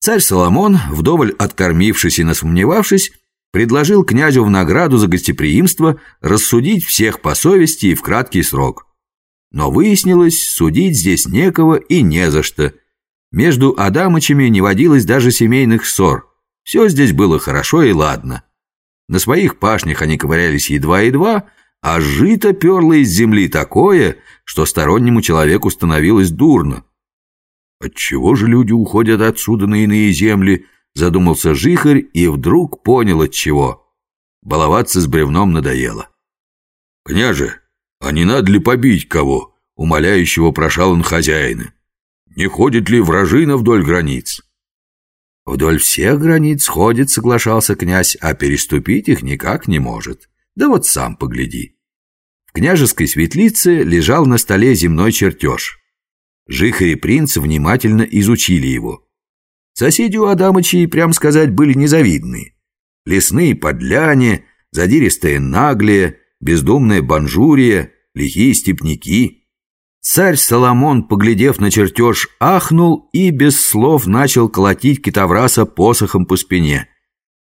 Царь Соломон, вдоволь откормившись и насомневавшись, предложил князю в награду за гостеприимство рассудить всех по совести и в краткий срок. Но выяснилось, судить здесь некого и не за что. Между Адамычами не водилось даже семейных ссор. Все здесь было хорошо и ладно. На своих пашнях они ковырялись едва-едва, а жито перло из земли такое, что стороннему человеку становилось дурно. «Отчего же люди уходят отсюда на иные земли?» Задумался жихарь и вдруг понял от чего. Баловаться с бревном надоело. «Княже, а не надо ли побить кого?» Умоляющего прошал он хозяина. «Не ходит ли вражина вдоль границ?» «Вдоль всех границ ходит», — соглашался князь, «а переступить их никак не может. Да вот сам погляди». В княжеской светлице лежал на столе земной чертеж. Жихарь и принц внимательно изучили его. Соседи у Адамычей, прям сказать, были незавидны. Лесные подляне, задиристые наглые, бездумная банжурия, лихие степняки. Царь Соломон, поглядев на чертеж, ахнул и без слов начал колотить китовраса посохом по спине.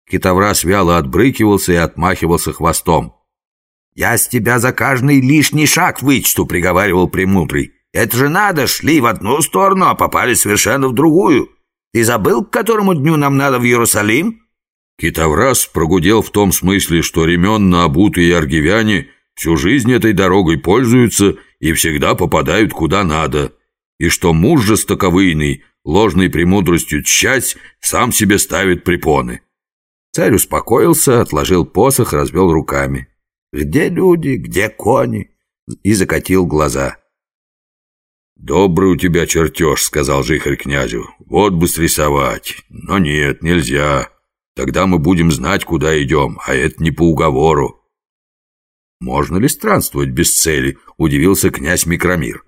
Китоврас вяло отбрыкивался и отмахивался хвостом. «Я с тебя за каждый лишний шаг вычту», — приговаривал Премудрый. «Это же надо, шли в одну сторону, а попали совершенно в другую. Ты забыл, к которому дню нам надо в Иерусалим?» Китоврас прогудел в том смысле, что ременно обутые аргивяне всю жизнь этой дорогой пользуются и всегда попадают куда надо, и что муж жестоковыйный, ложной премудростью часть, сам себе ставит препоны. Царь успокоился, отложил посох, развел руками. «Где люди, где кони?» и закатил глаза. «Добрый у тебя чертеж», — сказал жихарь князю. «Вот бы срисовать. Но нет, нельзя. Тогда мы будем знать, куда идем, а это не по уговору». «Можно ли странствовать без цели?» — удивился князь Микромир.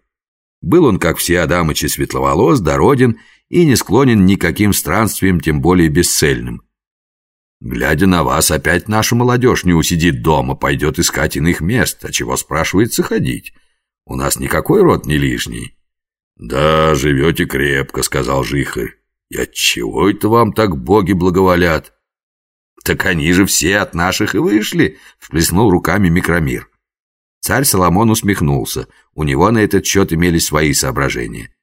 Был он, как все Адамычи, светловолос, дороден и не склонен никаким странствиям, тем более бесцельным. Глядя на вас, опять наша молодежь не усидит дома, пойдет искать иных мест, а чего, спрашивается, ходить. У нас никакой род не лишний. «Да, живете крепко», — сказал Жихарь. «И отчего это вам так боги благоволят?» «Так они же все от наших и вышли», — всплеснул руками Микромир. Царь Соломон усмехнулся. У него на этот счет имелись свои соображения.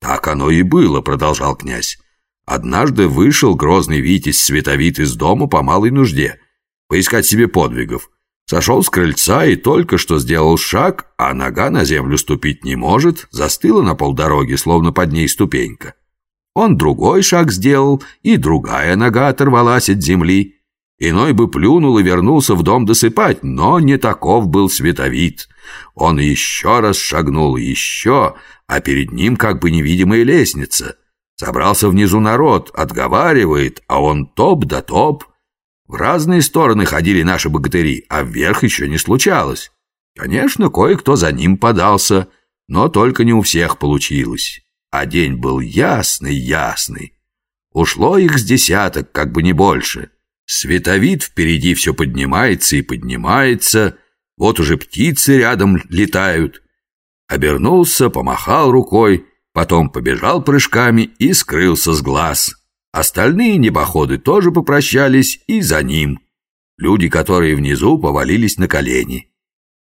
«Так оно и было», — продолжал князь. «Однажды вышел грозный Витязь Световит из дома по малой нужде, поискать себе подвигов. Сошел с крыльца и только что сделал шаг, а нога на землю ступить не может, застыла на полдороги, словно под ней ступенька. Он другой шаг сделал, и другая нога оторвалась от земли. Иной бы плюнул и вернулся в дом досыпать, но не таков был световид. Он еще раз шагнул, еще, а перед ним как бы невидимая лестница. Собрался внизу народ, отговаривает, а он топ да топ — в разные стороны ходили наши богатыри, а вверх еще не случалось. Конечно, кое-кто за ним подался, но только не у всех получилось. А день был ясный-ясный. Ушло их с десяток, как бы не больше. Световид впереди все поднимается и поднимается. Вот уже птицы рядом летают. Обернулся, помахал рукой, потом побежал прыжками и скрылся с глаз. Остальные небоходы тоже попрощались и за ним. Люди, которые внизу, повалились на колени.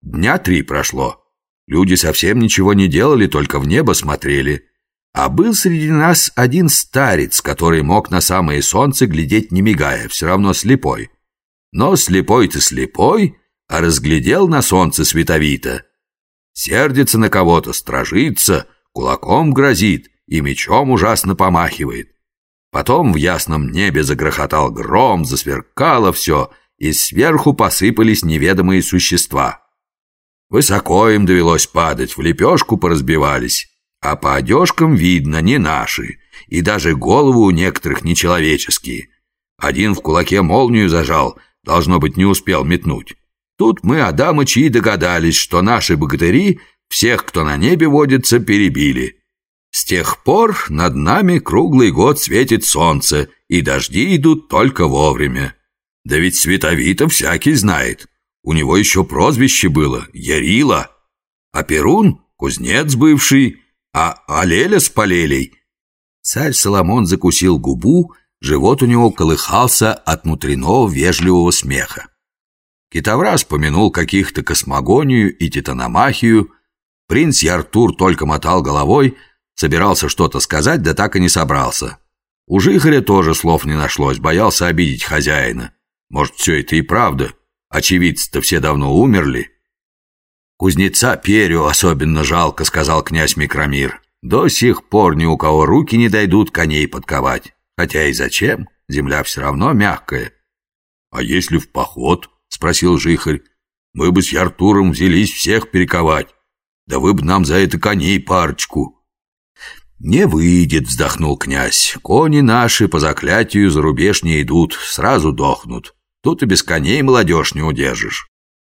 Дня три прошло. Люди совсем ничего не делали, только в небо смотрели. А был среди нас один старец, который мог на самое солнце глядеть не мигая, все равно слепой. Но слепой-то слепой, а разглядел на солнце световито. Сердится на кого-то, стражится, кулаком грозит и мечом ужасно помахивает. Потом в ясном небе загрохотал гром, засверкало все, и сверху посыпались неведомые существа. Высоко им довелось падать, в лепешку поразбивались, а по одежкам видно не наши, и даже голову у некоторых нечеловеческие. Один в кулаке молнию зажал, должно быть, не успел метнуть. Тут мы, Адамычи, и догадались, что наши богатыри всех, кто на небе водится, перебили. С тех пор над нами круглый год светит солнце, и дожди идут только вовремя. Да ведь Световито всякий знает. У него еще прозвище было — Ярила. А Перун — кузнец бывший, а Алеля с Полелей. Царь Соломон закусил губу, живот у него колыхался от внутреннего вежливого смеха. Китоврас помянул каких-то космогонию и титаномахию. Принц Яртур только мотал головой, собирался что-то сказать, да так и не собрался. У Жихаря тоже слов не нашлось, боялся обидеть хозяина. Может, все это и правда? Очевидцы-то все давно умерли. «Кузнеца Перю особенно жалко», — сказал князь Микромир. «До сих пор ни у кого руки не дойдут коней подковать. Хотя и зачем? Земля все равно мягкая». «А если в поход?» — спросил Жихарь. «Мы бы с Яртуром взялись всех перековать. Да вы бы нам за это коней парочку». «Не выйдет», — вздохнул князь. «Кони наши по заклятию за рубеж не идут, сразу дохнут. Тут и без коней молодежь не удержишь».